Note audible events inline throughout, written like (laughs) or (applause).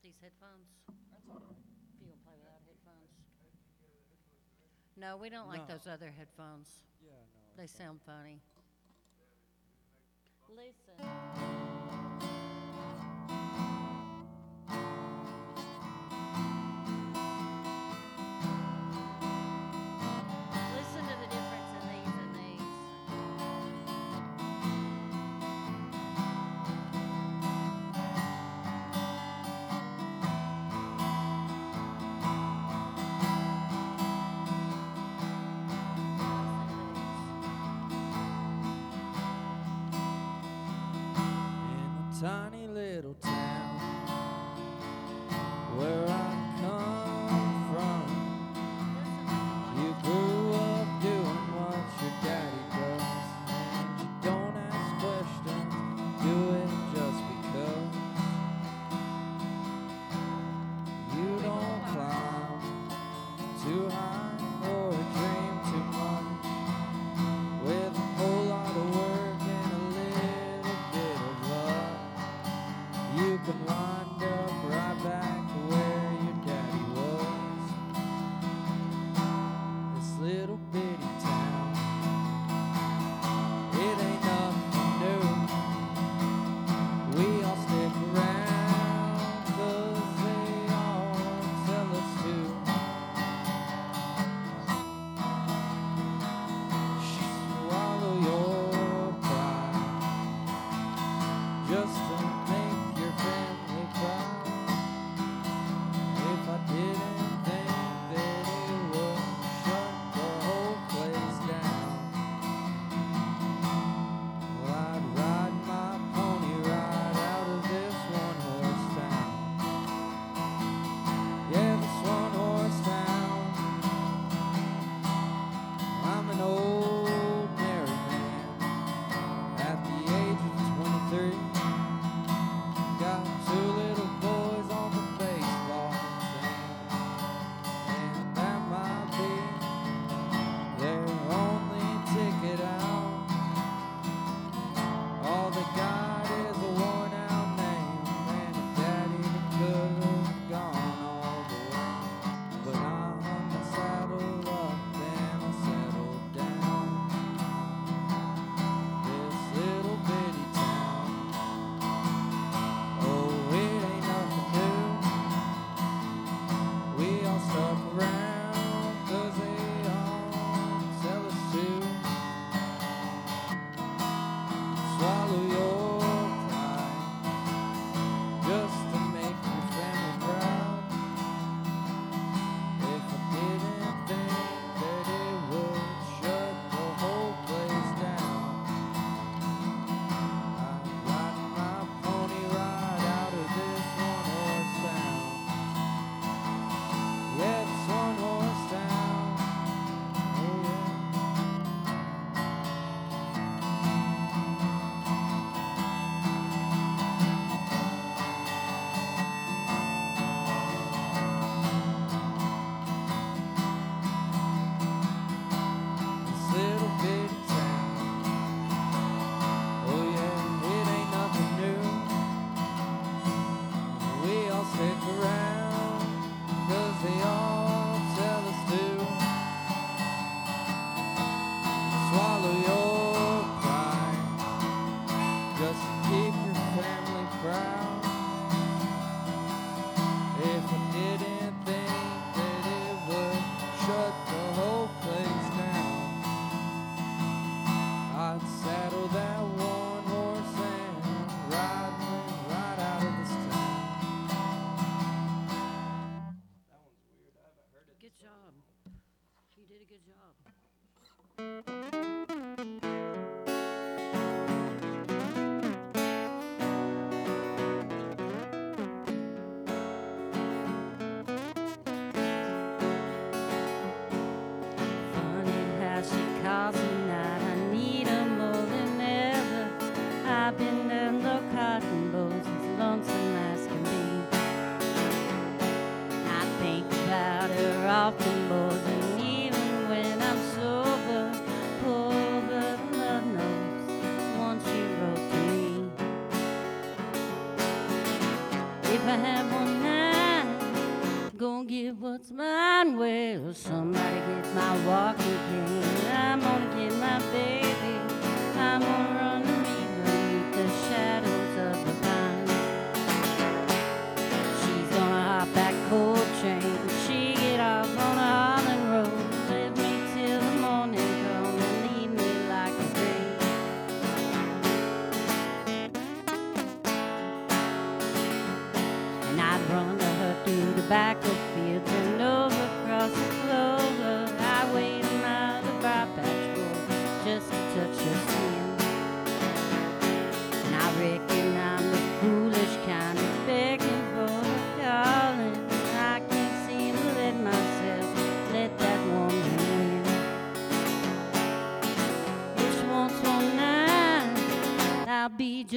want these headphones? That's all right. If you gonna play without headphones? No, we don't like No. those other headphones. Yeah, no. They it's fine. sound funny. Listen. tiny little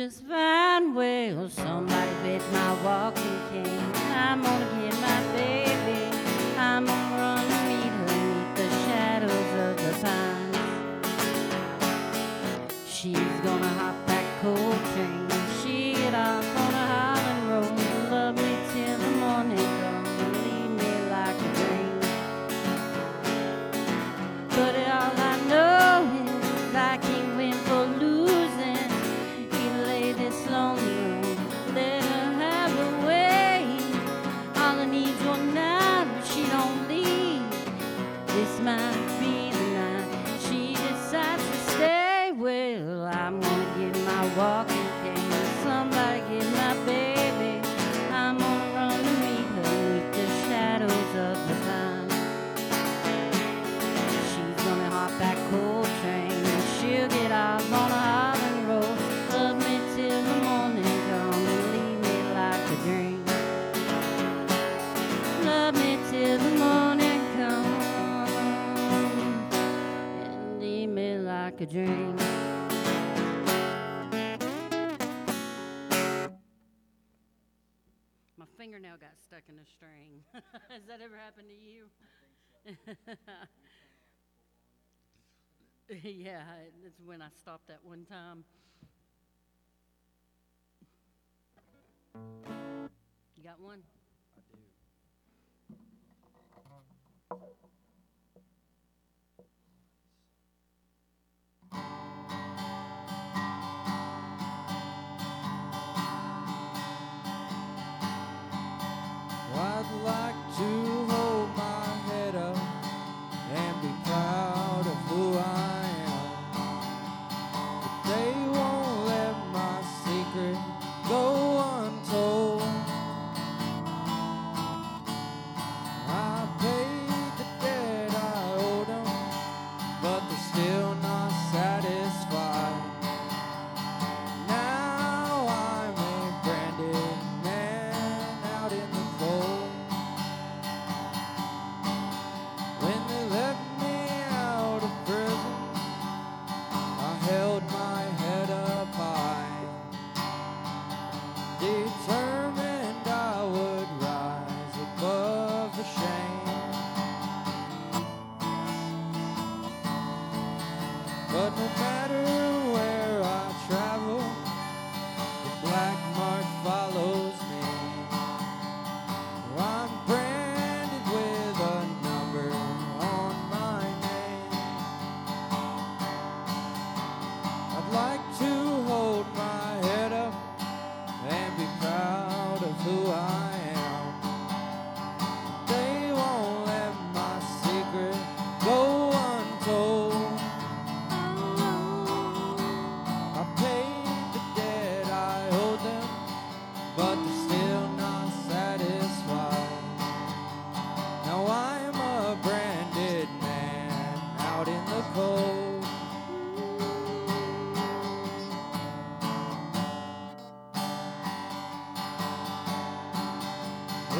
just a dream. My fingernail got stuck in a string. (laughs) Has that ever happened to you? (laughs) Yeah, it's when I stopped that one time. You got one? I do. Thank you. But no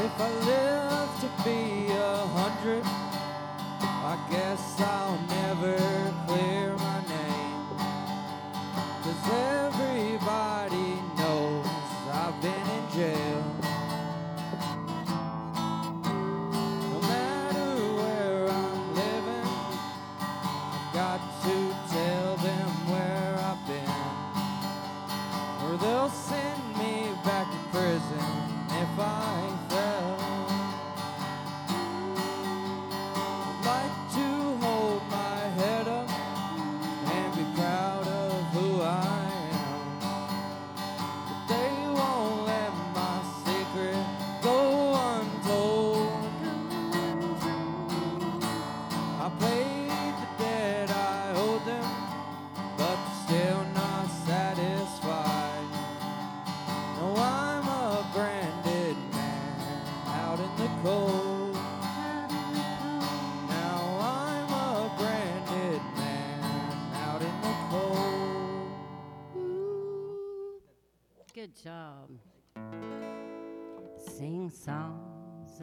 If I live to be a hundred, I guess I'll never clear my name. Cause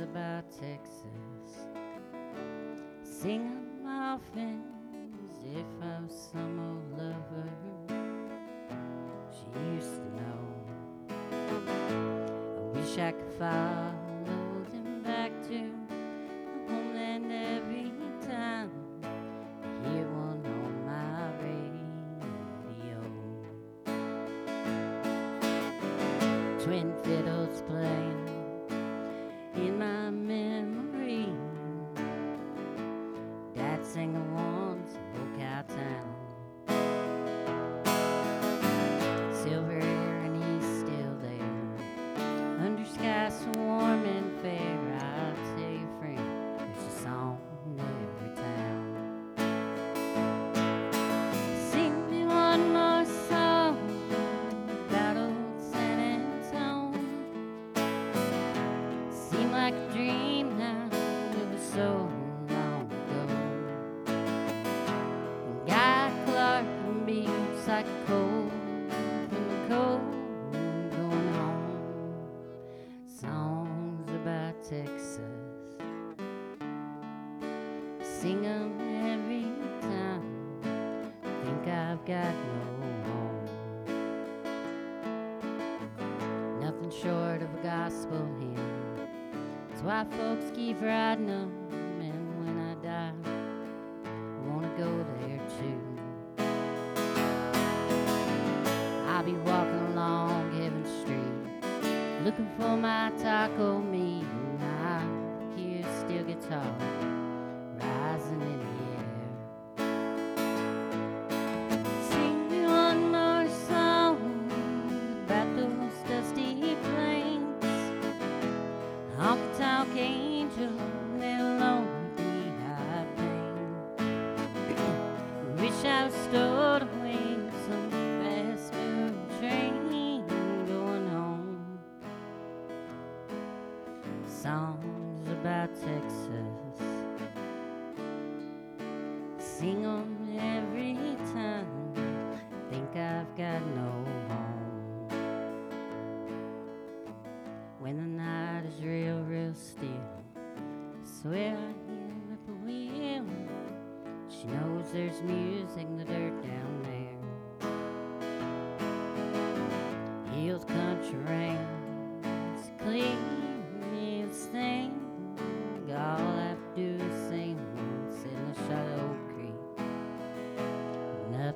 about Texas. Singing my offense if I'm some old lover she used to know. I wish I could follow them back to my homeland every time. I hear one on my radio. Twin fiddles play. sing them every time. I think I've got no home. Nothing short of a gospel hymn. That's why folks keep writing them.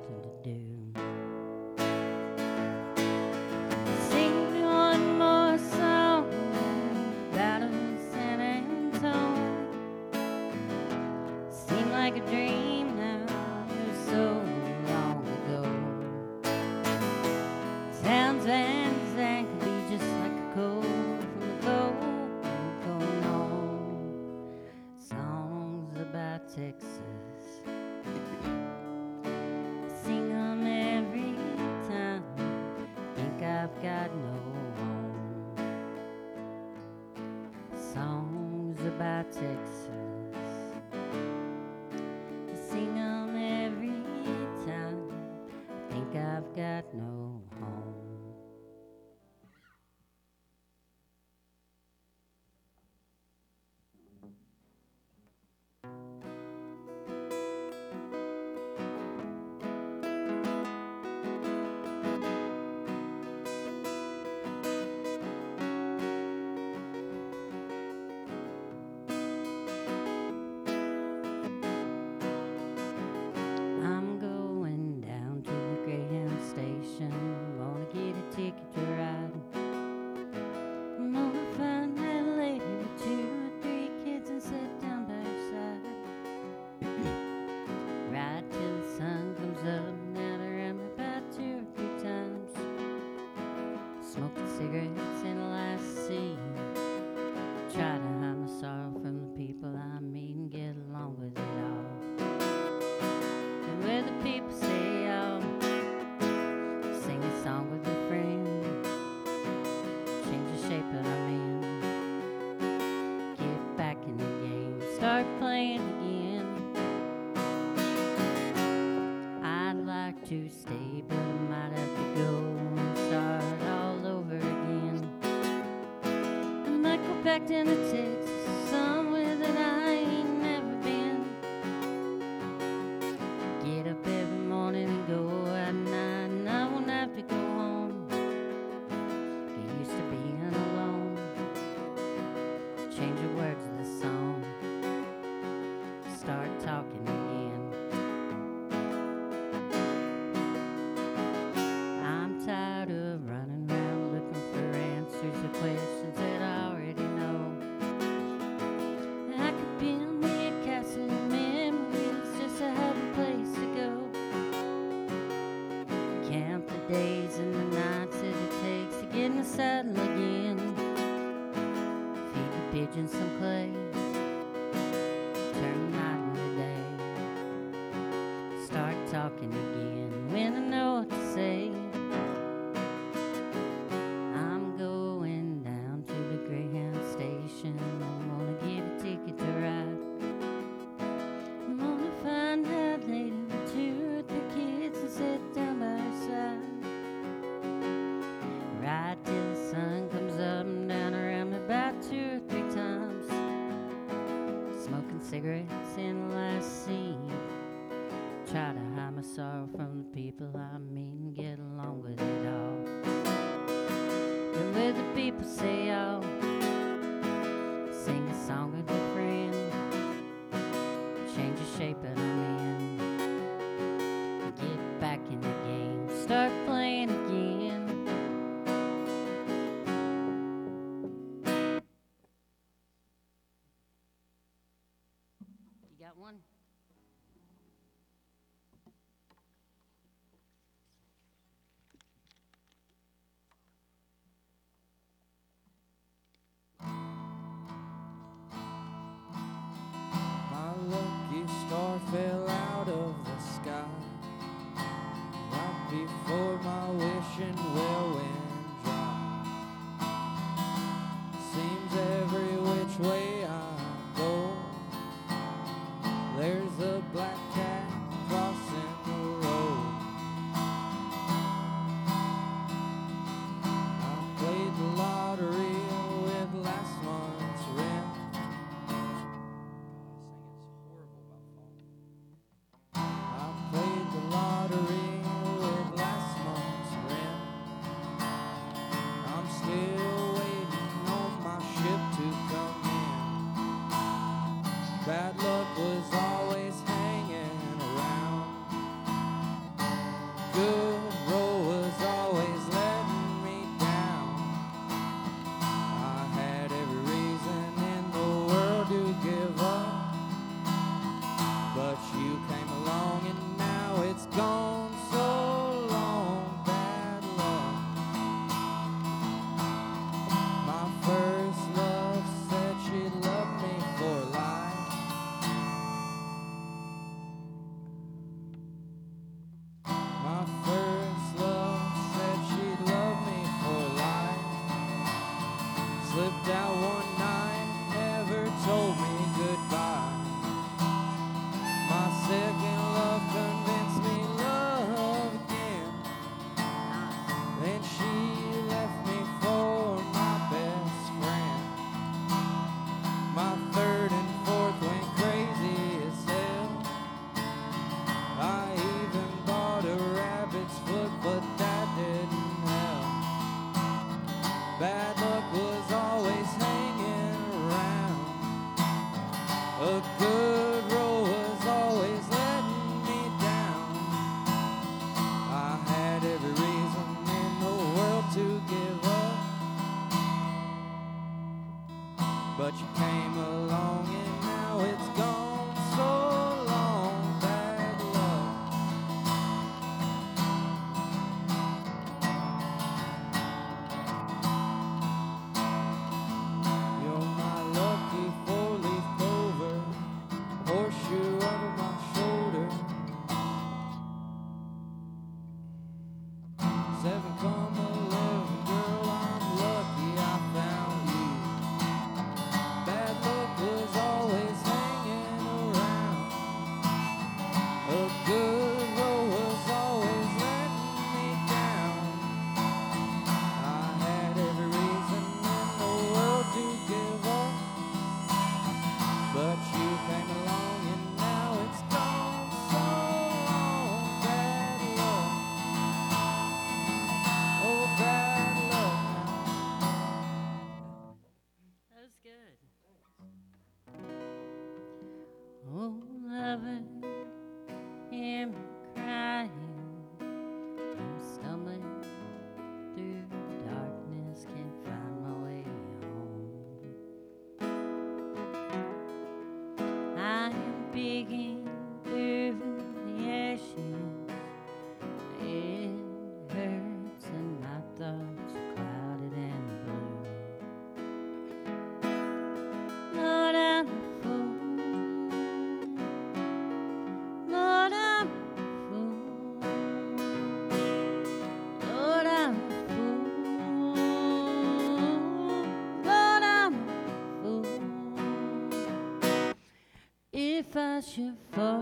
nothing to do. along with you. cigarettes in the last scene. Try to hide my sorrow from the people I meet. Should fall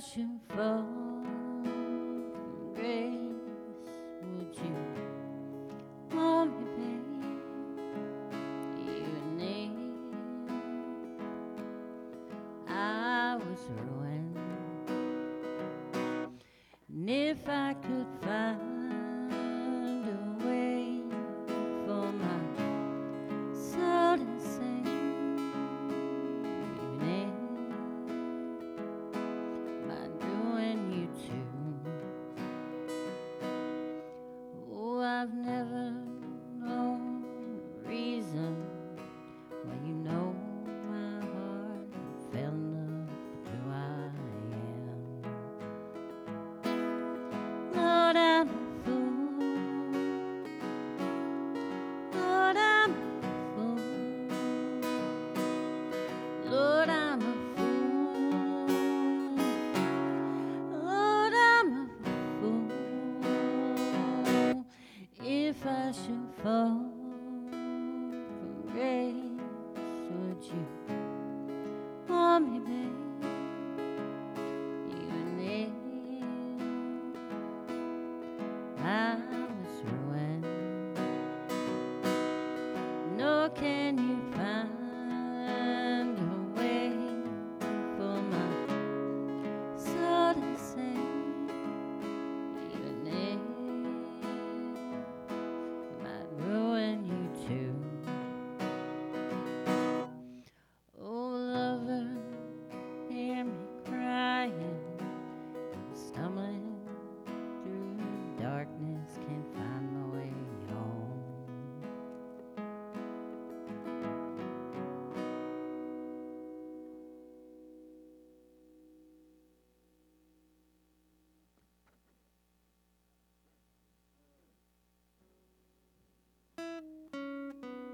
Should fall